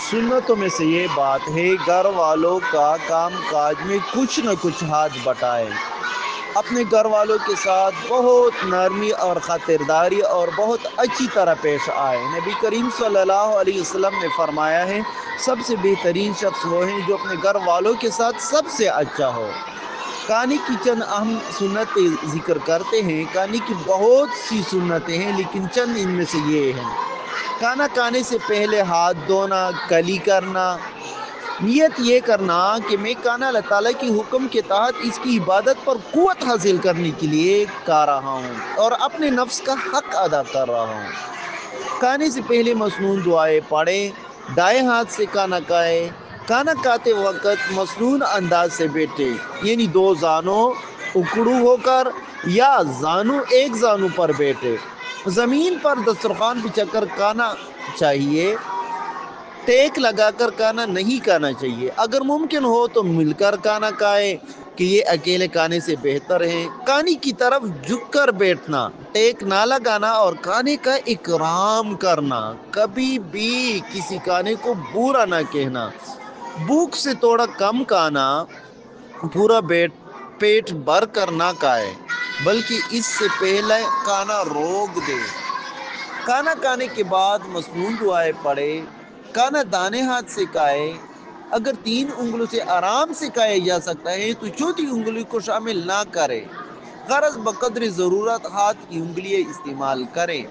سنتوں میں سے یہ بات ہے، گھر والوں کا کام کاج میں کچھ نہ کچھ ہاتھ بٹائے۔ اپنے گھر والوں کے ساتھ بہت نرمی اور خاطرداری اور بہت اچھی طرح پیش آئے۔ نبی کریم صلی اللہ علیہ وسلم نے فرمایا ہے، سب سے بہترین شخص وہ ہیں جو اپنے گھر والوں کے ساتھ سب سے اچھا ہو۔ کہانی کی چند اہم سنت ذکر کرتے ہیں۔ کہانی کی بہت سی سنتیں ہیں، لیکن چند ان میں سے یہ ہیں۔ کھانا کھانے سے پہلے ہاتھ دھونا، کلی کرنا۔ نیت یہ کرنا کہ میں کانا اللہ تعالیٰ کی حکم کے تحت اس کی عبادت پر قوت حاصل کرنے کے لیے کہا رہا ہوں اور اپنے نفس کا حق ادا کر رہا ہوں۔ کھانے سے پہلے مصنون دعائیں پڑھیں، دائیں ہاتھ سے کھانا کھائے کھانا کھاتے وقت مصنون انداز سے بیٹھے یعنی دو زانوں اکڑو ہو کر یا زانو، ایک زانو پر بیٹھے زمین پر دسترخوان بچھا کر کھانا چاہیے، ٹیک لگا کر کھانا نہیں کھانا چاہیے۔ اگر ممکن ہو تو مل کر کھانا کھائے کہ یہ اکیلے کھانے سے بہتر ہے کہانی کی طرف جھک کر بیٹھنا، ٹیک نہ لگانا اور کھانے کا اکرام کرنا۔ کبھی بھی کسی کھانے کو برا نہ کہنا۔ بھوک سے تھوڑا کم کھانا پورا بیٹ پیٹ بھر کر نہ کھائے بلکہ اس سے پہلے کانا روک دے۔ کانا کھانے کے بعد مصنون دعائیں پڑے کانا دانے ہاتھ سے کھائے۔ اگر تین انگلوں سے آرام سے کھایا جا سکتا ہے، تو چوتھی انگلی کو شامل نہ کرے۔ غرض بقدر ضرورت ہاتھ کی انگلیاں استعمال کریں۔